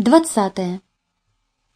Двадцатое.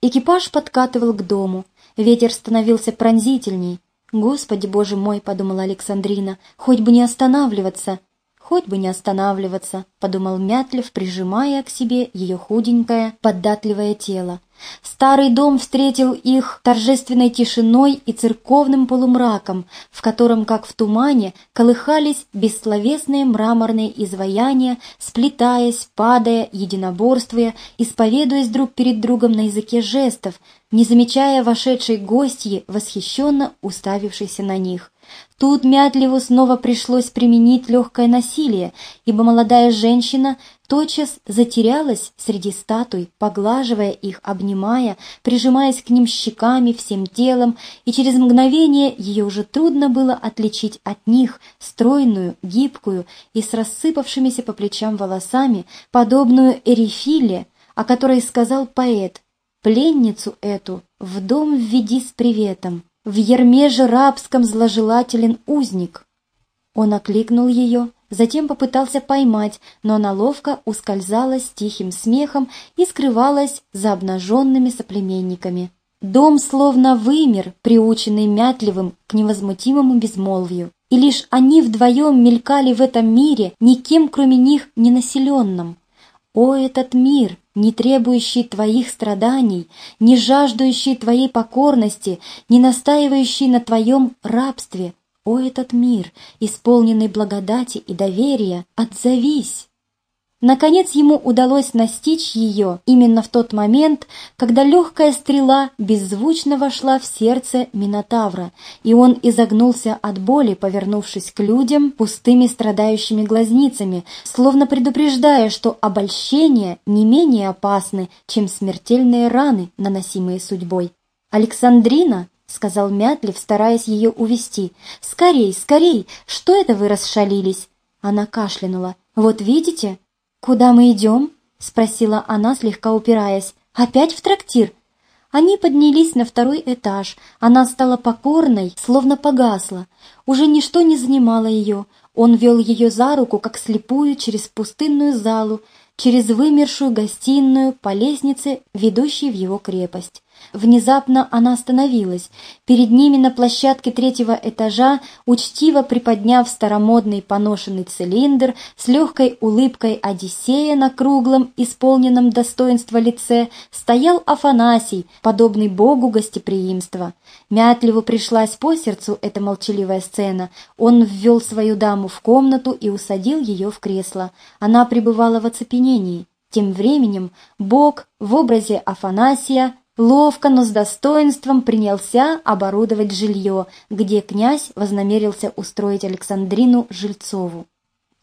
Экипаж подкатывал к дому. Ветер становился пронзительней. «Господи, боже мой!» — подумала Александрина. «Хоть бы не останавливаться!» «Хоть бы не останавливаться!» — подумал Мятлев, прижимая к себе ее худенькое, податливое тело. Старый дом встретил их торжественной тишиной и церковным полумраком, в котором, как в тумане, колыхались бессловесные мраморные изваяния, сплетаясь, падая, единоборствуя, исповедуясь друг перед другом на языке жестов, не замечая вошедшей гостьи, восхищенно уставившейся на них. Тут Мятлеву снова пришлось применить легкое насилие, ибо молодая женщина тотчас затерялась среди статуй, поглаживая их, обнимая, прижимаясь к ним щеками, всем телом, и через мгновение ее уже трудно было отличить от них стройную, гибкую и с рассыпавшимися по плечам волосами, подобную Эрифиле, о которой сказал поэт «Пленницу эту в дом введи с приветом». В ерме же рабском зложелателен узник. Он окликнул ее, затем попытался поймать, но она ловко ускользала с тихим смехом и скрывалась за обнаженными соплеменниками. Дом словно вымер, приученный мятливым к невозмутимому безмолвию, и лишь они вдвоем мелькали в этом мире, никем кроме них не населенном. О, этот мир, не требующий твоих страданий, не жаждущий твоей покорности, не настаивающий на твоем рабстве, о, этот мир, исполненный благодати и доверия, отзовись! Наконец ему удалось настичь ее именно в тот момент, когда легкая стрела беззвучно вошла в сердце Минотавра, и он изогнулся от боли, повернувшись к людям пустыми страдающими глазницами, словно предупреждая, что обольщения не менее опасны, чем смертельные раны, наносимые судьбой. «Александрина!» — сказал Мятлив, стараясь ее увести. «Скорей, скорей! Что это вы расшалились?» Она кашлянула. «Вот видите?» «Куда мы идем?» — спросила она, слегка упираясь. «Опять в трактир?» Они поднялись на второй этаж. Она стала покорной, словно погасла. Уже ничто не занимало ее. Он вел ее за руку, как слепую, через пустынную залу, через вымершую гостиную по лестнице, ведущей в его крепость. Внезапно она остановилась. Перед ними на площадке третьего этажа, учтиво приподняв старомодный поношенный цилиндр, с легкой улыбкой Одиссея на круглом, исполненном достоинства лице, стоял Афанасий, подобный богу гостеприимства. Мятливу пришлась по сердцу эта молчаливая сцена. Он ввел свою даму в комнату и усадил ее в кресло. Она пребывала в оцепенении. Тем временем Бог в образе Афанасия Ловко, но с достоинством принялся оборудовать жилье, где князь вознамерился устроить Александрину Жильцову.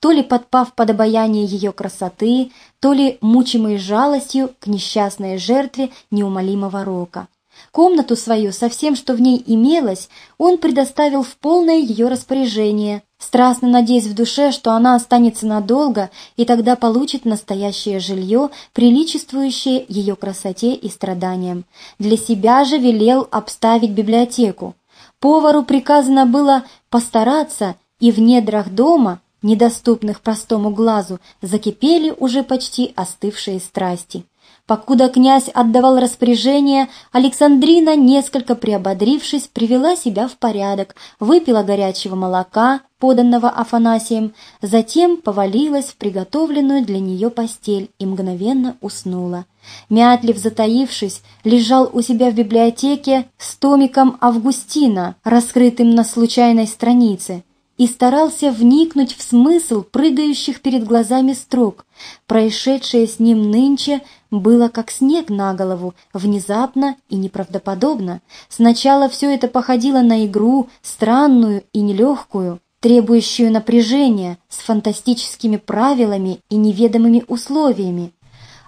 То ли подпав под обаяние ее красоты, то ли мучимой жалостью к несчастной жертве неумолимого рока. Комнату свою со всем, что в ней имелось, он предоставил в полное ее распоряжение, страстно надеясь в душе, что она останется надолго и тогда получит настоящее жилье, приличествующее ее красоте и страданиям. Для себя же велел обставить библиотеку. Повару приказано было постараться, и в недрах дома, недоступных простому глазу, закипели уже почти остывшие страсти. Покуда князь отдавал распоряжение, Александрина, несколько приободрившись, привела себя в порядок, выпила горячего молока, поданного Афанасием, затем повалилась в приготовленную для нее постель и мгновенно уснула. Мятлив, затаившись, лежал у себя в библиотеке с томиком Августина, раскрытым на случайной странице и старался вникнуть в смысл прыгающих перед глазами строк. Происшедшее с ним нынче было как снег на голову, внезапно и неправдоподобно. Сначала все это походило на игру, странную и нелегкую, требующую напряжения, с фантастическими правилами и неведомыми условиями.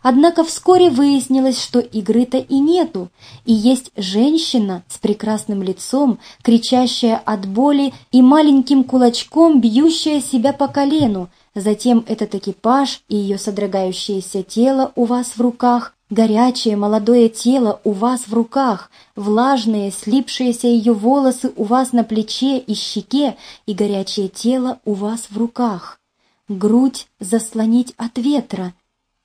Однако вскоре выяснилось, что игры-то и нету, и есть женщина с прекрасным лицом, кричащая от боли и маленьким кулачком бьющая себя по колену, затем этот экипаж и ее содрогающееся тело у вас в руках, горячее молодое тело у вас в руках, влажные, слипшиеся ее волосы у вас на плече и щеке и горячее тело у вас в руках. Грудь заслонить от ветра.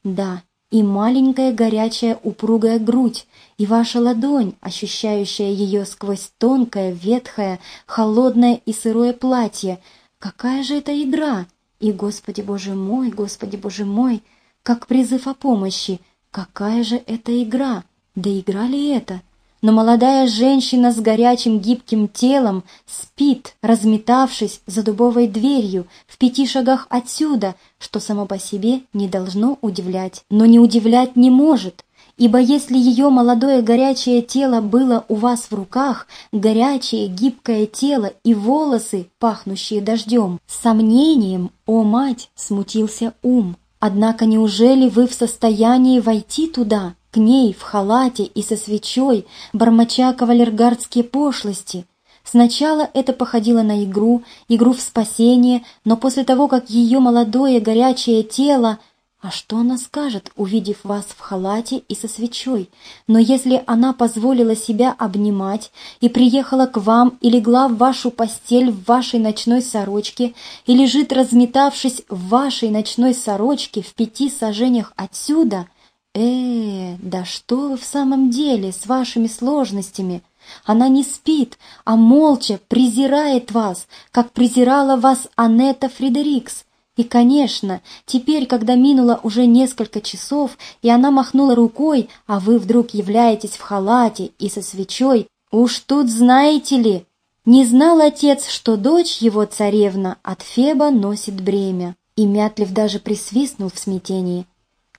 Да, и маленькая горячая упругая грудь, и ваша ладонь, ощущающая ее сквозь тонкое, ветхое, холодное и сырое платье. Какая же это игра! И, Господи Боже мой, Господи Боже мой, как призыв о помощи, какая же это игра! Да игра ли это? Но молодая женщина с горячим гибким телом спит, разметавшись за дубовой дверью в пяти шагах отсюда, что само по себе не должно удивлять. Но не удивлять не может, ибо если ее молодое горячее тело было у вас в руках, горячее гибкое тело и волосы, пахнущие дождем, сомнением, о мать, смутился ум. Однако неужели вы в состоянии войти туда, к ней в халате и со свечой, бормоча кавалергардские пошлости. Сначала это походило на игру, игру в спасение, но после того, как ее молодое горячее тело... А что она скажет, увидев вас в халате и со свечой? Но если она позволила себя обнимать и приехала к вам и легла в вашу постель в вашей ночной сорочке и лежит, разметавшись в вашей ночной сорочке в пяти сажениях отсюда — э да что вы в самом деле с вашими сложностями? Она не спит, а молча презирает вас, как презирала вас Анетта Фредерикс. И, конечно, теперь, когда минуло уже несколько часов, и она махнула рукой, а вы вдруг являетесь в халате и со свечой, уж тут знаете ли, не знал отец, что дочь его царевна от Феба носит бремя. И Мятлив даже присвистнул в смятении.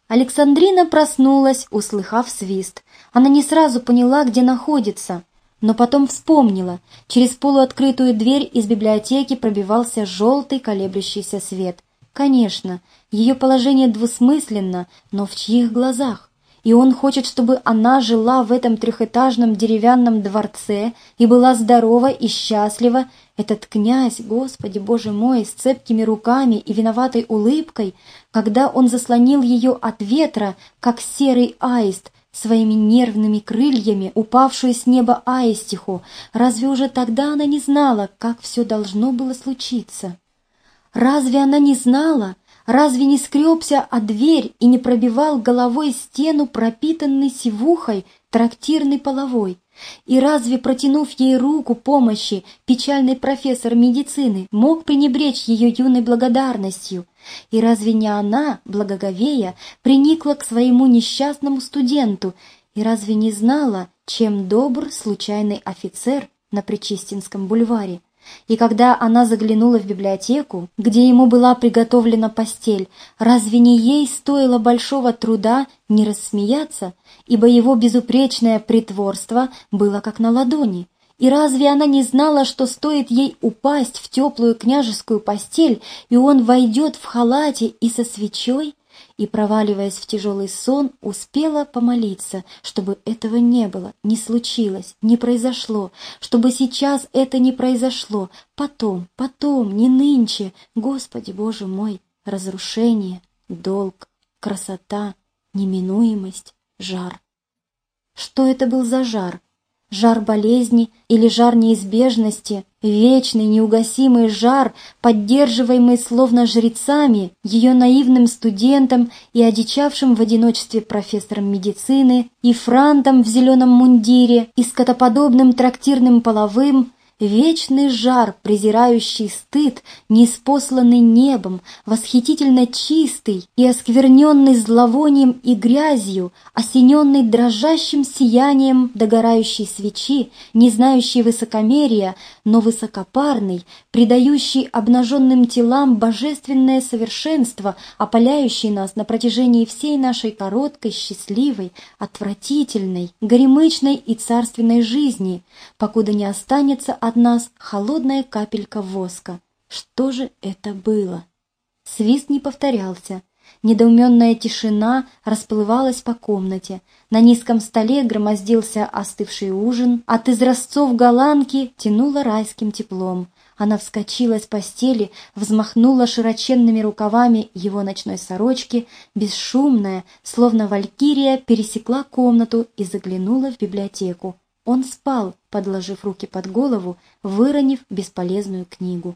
Александрина проснулась, услыхав свист. Она не сразу поняла, где находится, но потом вспомнила. Через полуоткрытую дверь из библиотеки пробивался желтый колеблющийся свет. Конечно, ее положение двусмысленно, но в чьих глазах? И он хочет, чтобы она жила в этом трехэтажном деревянном дворце и была здорова и счастлива, этот князь, Господи Боже мой, с цепкими руками и виноватой улыбкой, когда он заслонил ее от ветра, как серый аист, своими нервными крыльями, упавшую с неба аистиху, разве уже тогда она не знала, как все должно было случиться? Разве она не знала, Разве не скребся о дверь и не пробивал головой стену, пропитанной сивухой, трактирной половой? И разве, протянув ей руку помощи, печальный профессор медицины мог пренебречь ее юной благодарностью? И разве не она, благоговея, приникла к своему несчастному студенту? И разве не знала, чем добр случайный офицер на Причистинском бульваре? И когда она заглянула в библиотеку, где ему была приготовлена постель, разве не ей стоило большого труда не рассмеяться, ибо его безупречное притворство было как на ладони? И разве она не знала, что стоит ей упасть в теплую княжескую постель, и он войдет в халате и со свечой? И, проваливаясь в тяжелый сон, успела помолиться, чтобы этого не было, не случилось, не произошло, чтобы сейчас это не произошло, потом, потом, не нынче, Господи Боже мой, разрушение, долг, красота, неминуемость, жар. Что это был за жар? Жар болезни или жар неизбежности, вечный неугасимый жар, поддерживаемый словно жрецами, ее наивным студентом и одичавшим в одиночестве профессором медицины, и франтом в зеленом мундире, и скотоподобным трактирным половым, Вечный жар, презирающий стыд, неспосланный небом, восхитительно чистый и оскверненный зловонием и грязью, осененный дрожащим сиянием догорающей свечи, не знающий высокомерия, но высокопарный, придающий обнаженным телам божественное совершенство, опаляющий нас на протяжении всей нашей короткой, счастливой, отвратительной, горемычной и царственной жизни, покуда не останется от нас холодная капелька воска. Что же это было? Свист не повторялся. Недоуменная тишина расплывалась по комнате. На низком столе громоздился остывший ужин. От изразцов голландки тянуло райским теплом. Она вскочила с постели, взмахнула широченными рукавами его ночной сорочки, бесшумная, словно валькирия, пересекла комнату и заглянула в библиотеку. Он спал, подложив руки под голову, выронив бесполезную книгу.